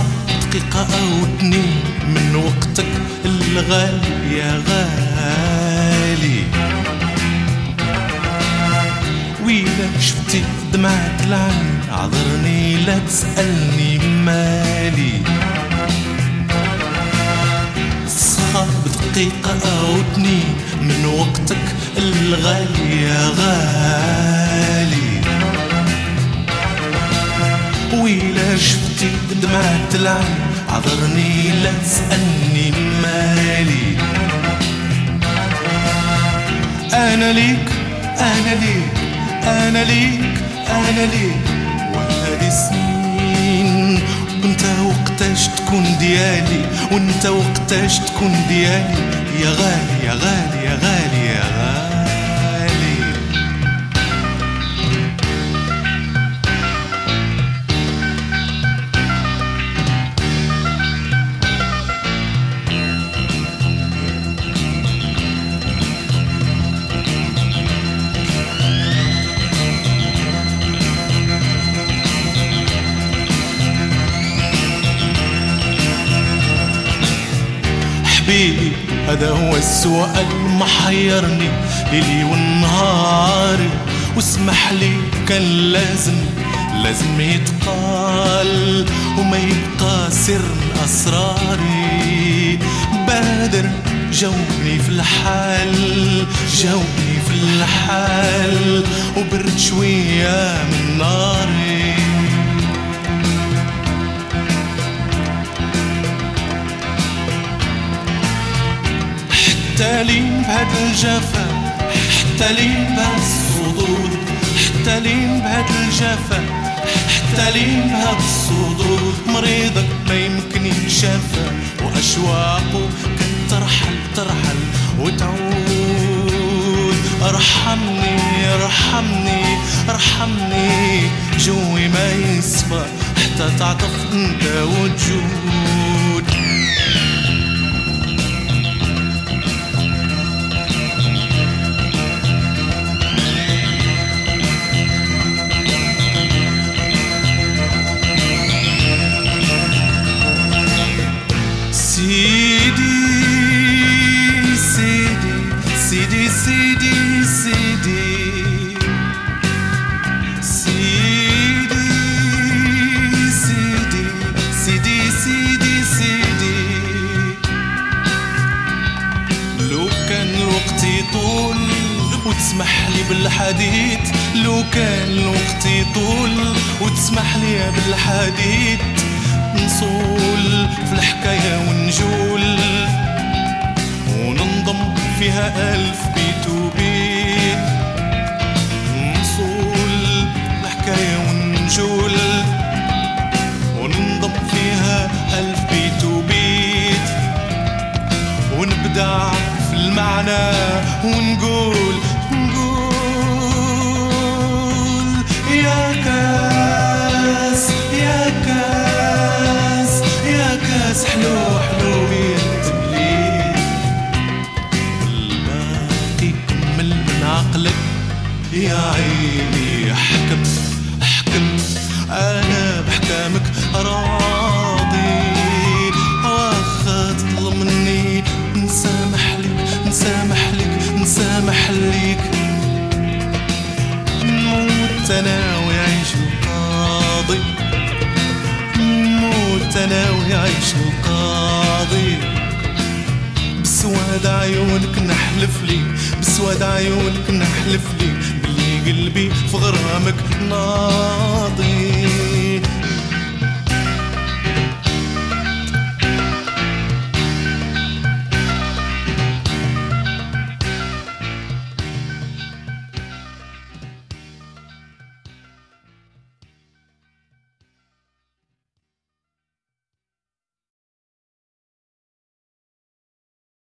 دقيقة أو اتنين من وقتك الغالي يا غالي. ويلا شفتي دمعة العين عذرني لا تسألني مالي. صعب دقيقة أو اتنين من وقتك الغالي يا غالي. شفتي دمعة العين عذرني لا تسألني مالي. أنا ليك أنا ليك أنا ليك أنا ليك. وهذه سنين. وانت وقتاش تكون ديالي؟ وانت وقتاش تكون ديالي؟ يا غالي يا غالي يا غالي. حبيبي هذا هو السؤال محيرني ليلي ونهاري واسمح لي كان لازم لازم يتقال. وما يبقى سر من أسراري. بادر جاوبني في الحال جاوبني في الحال. وبرد شوية من ناري حتى لين بهاد الجفا حتى لين بهاد الصدود حتى لين بهاد الجفا حتى لين بهاد الصدود مريضك ما يمكن يتشافى وأشواقه كانت ترحل ترحل وتعود. ارحمني ارحمني ارحمني. جوي ما يصفى حتى تعطف انت وتجود وتسمح لي بالحديث لو كان الوقت يطول وتسمح لي بالحديث نصول في الحكاية ونجول. وننضم فيها ألف بيت وبيت. نصول الحكاية ونجول. وننضم فيها ألف بيت وبيت. ونبدع في المعنى ونقول عيني أحكم أحكم أنا بحكامك راضي. واخا تطلب مني نسامح لك نسامح لك نسامح لك. نموت أنا ويعيش القاضي. نموت أنا ويعيش القاضي. بسواد عيونك نحلف لي بسواد عيونك نحلف لي. قلبي في غرامك ناضي